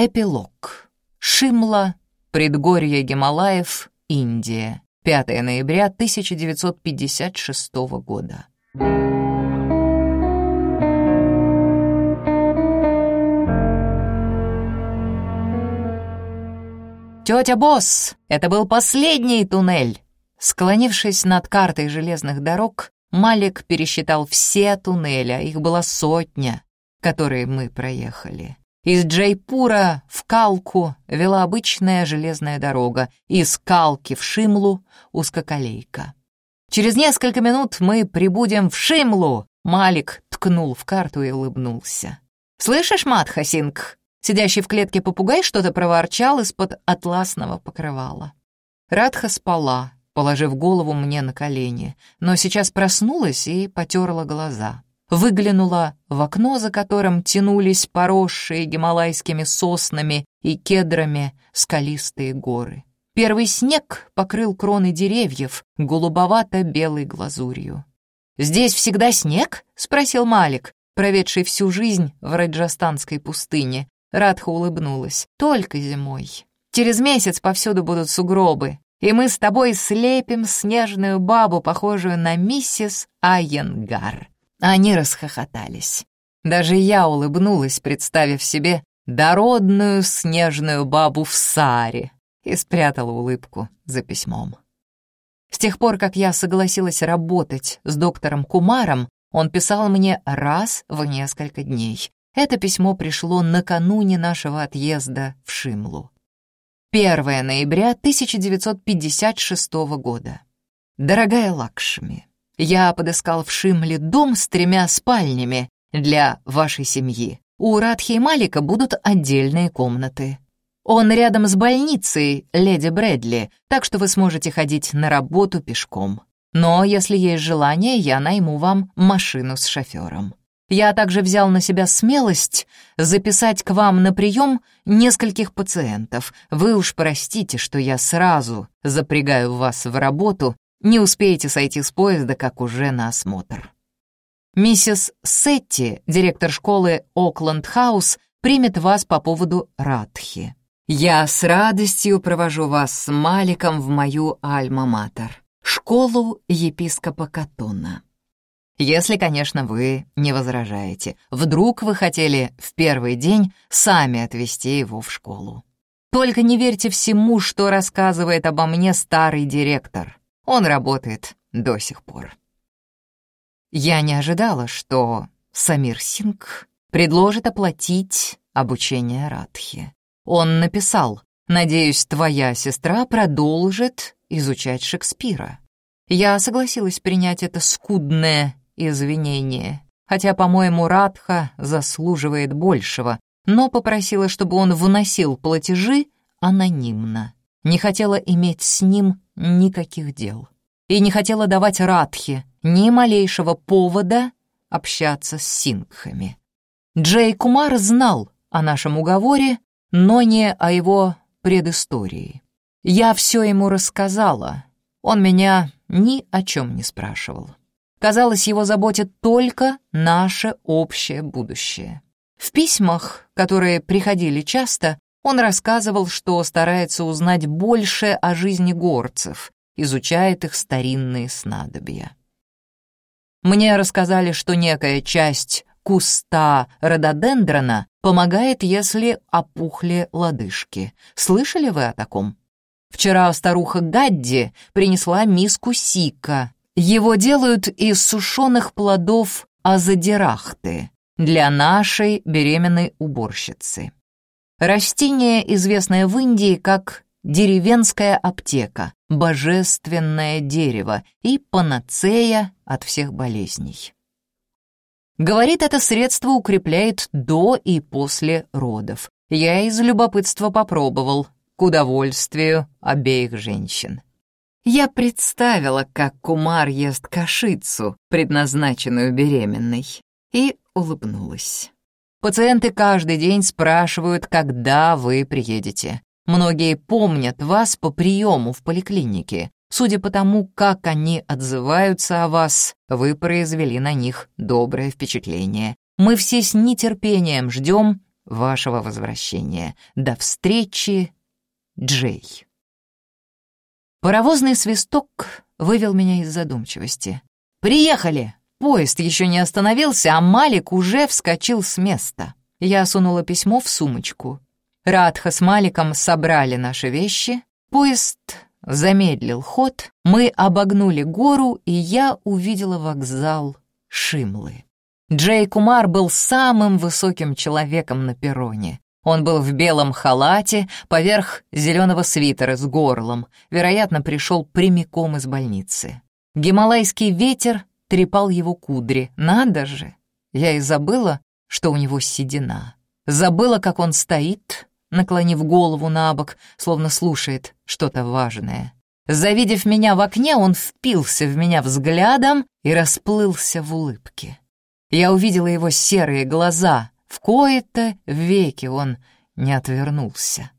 Эпилог. Шимла, предгорье Гималаев, Индия. 5 ноября 1956 года. «Тетя Босс, это был последний туннель!» Склонившись над картой железных дорог, Малик пересчитал все туннели, их было сотня, которые мы проехали. Из Джейпура в Калку вела обычная железная дорога, из Калки в Шимлу — узкоколейка. «Через несколько минут мы прибудем в Шимлу!» Малик ткнул в карту и улыбнулся. «Слышишь, Матха Сингх?» Сидящий в клетке попугай что-то проворчал из-под атласного покрывала. Радха спала, положив голову мне на колени, но сейчас проснулась и потерла глаза выглянула в окно, за которым тянулись поросшие гималайскими соснами и кедрами скалистые горы. Первый снег покрыл кроны деревьев голубовато-белой глазурью. «Здесь всегда снег?» — спросил Малик, проведший всю жизнь в Раджастанской пустыне. Радха улыбнулась. «Только зимой. Через месяц повсюду будут сугробы, и мы с тобой слепим снежную бабу, похожую на миссис Айенгар». Они расхохотались. Даже я улыбнулась, представив себе дородную снежную бабу в саре и спрятала улыбку за письмом. С тех пор, как я согласилась работать с доктором Кумаром, он писал мне раз в несколько дней. Это письмо пришло накануне нашего отъезда в Шимлу. 1 ноября 1956 года. Дорогая Лакшми, я подыскал в Шимле дом с тремя спальнями для вашей семьи. У Радхи и Малика будут отдельные комнаты. Он рядом с больницей, леди Брэдли, так что вы сможете ходить на работу пешком. Но если есть желание, я найму вам машину с шофером. Я также взял на себя смелость записать к вам на прием нескольких пациентов. Вы уж простите, что я сразу запрягаю вас в работу не успеете сойти с поезда, как уже на осмотр. Миссис Сетти, директор школы Окленд-хаус, примет вас по поводу Радхи. Я с радостью провожу вас с Маликом в мою альма-матер, школу епископа Катона. Если, конечно, вы не возражаете. Вдруг вы хотели в первый день сами отвезти его в школу. Только не верьте всему, что рассказывает обо мне старый директор. Он работает до сих пор. Я не ожидала, что Самир Синг предложит оплатить обучение Радхи. Он написал, «Надеюсь, твоя сестра продолжит изучать Шекспира». Я согласилась принять это скудное извинение, хотя, по-моему, Радха заслуживает большего, но попросила, чтобы он выносил платежи анонимно. Не хотела иметь с ним никаких дел. И не хотела давать Радхе ни малейшего повода общаться с сингхами. Джей Кумар знал о нашем уговоре, но не о его предыстории. Я все ему рассказала, он меня ни о чем не спрашивал. Казалось, его заботит только наше общее будущее. В письмах, которые приходили часто, он рассказывал, что старается узнать больше о жизни горцев, изучает их старинные снадобья. Мне рассказали, что некая часть куста рододендрона помогает, если опухли лодыжки. Слышали вы о таком? Вчера старуха Гадди принесла миску сика. Его делают из сушеных плодов азадирахты для нашей беременной уборщицы. Растение, известное в Индии как деревенская аптека, божественное дерево и панацея от всех болезней. Говорит, это средство укрепляет до и после родов. Я из любопытства попробовал, к удовольствию обеих женщин. Я представила, как Кумар ест кашицу, предназначенную беременной, и улыбнулась. Пациенты каждый день спрашивают, когда вы приедете. Многие помнят вас по приему в поликлинике. Судя по тому, как они отзываются о вас, вы произвели на них доброе впечатление. Мы все с нетерпением ждем вашего возвращения. До встречи, Джей. Паровозный свисток вывел меня из задумчивости. «Приехали!» Поезд еще не остановился, а Малик уже вскочил с места. Я сунула письмо в сумочку. Радха с Маликом собрали наши вещи. Поезд замедлил ход, мы обогнули гору, и я увидела вокзал Шимлы. Джей Кумар был самым высоким человеком на перроне. Он был в белом халате, поверх зеленого свитера с горлом. Вероятно, пришел прямиком из больницы. Гималайский ветер трепал его кудри. Надо же! Я и забыла, что у него седина. Забыла, как он стоит, наклонив голову на бок, словно слушает что-то важное. Завидев меня в окне, он впился в меня взглядом и расплылся в улыбке. Я увидела его серые глаза, в кои-то веки он не отвернулся.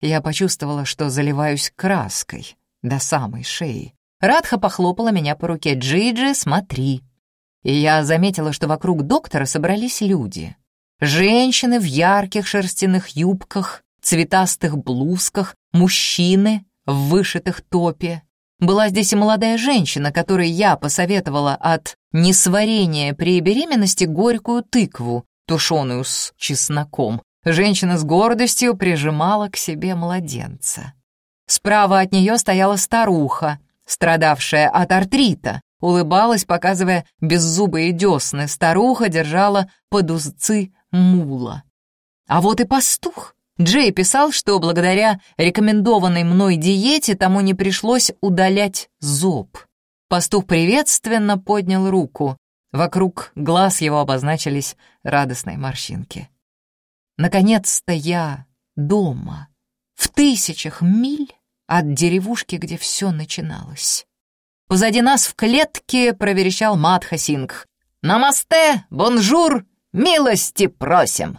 Я почувствовала, что заливаюсь краской до самой шеи. Радха похлопала меня по руке. «Джиджи, смотри!» И я заметила, что вокруг доктора собрались люди. Женщины в ярких шерстяных юбках, цветастых блузках, мужчины в вышитых топе. Была здесь и молодая женщина, которой я посоветовала от несварения при беременности горькую тыкву, тушеную с чесноком. Женщина с гордостью прижимала к себе младенца. Справа от нее стояла старуха, страдавшая от артрита, улыбалась, показывая беззубые десны. Старуха держала под узцы мула. А вот и пастух. Джей писал, что благодаря рекомендованной мной диете тому не пришлось удалять зоб. Пастух приветственно поднял руку. Вокруг глаз его обозначились радостные морщинки. Наконец-то я дома, в тысячах миль от деревушки, где все начиналось. Позади нас в клетке проверещал Мадха Сингх. «Намасте! Бонжур! Милости просим!»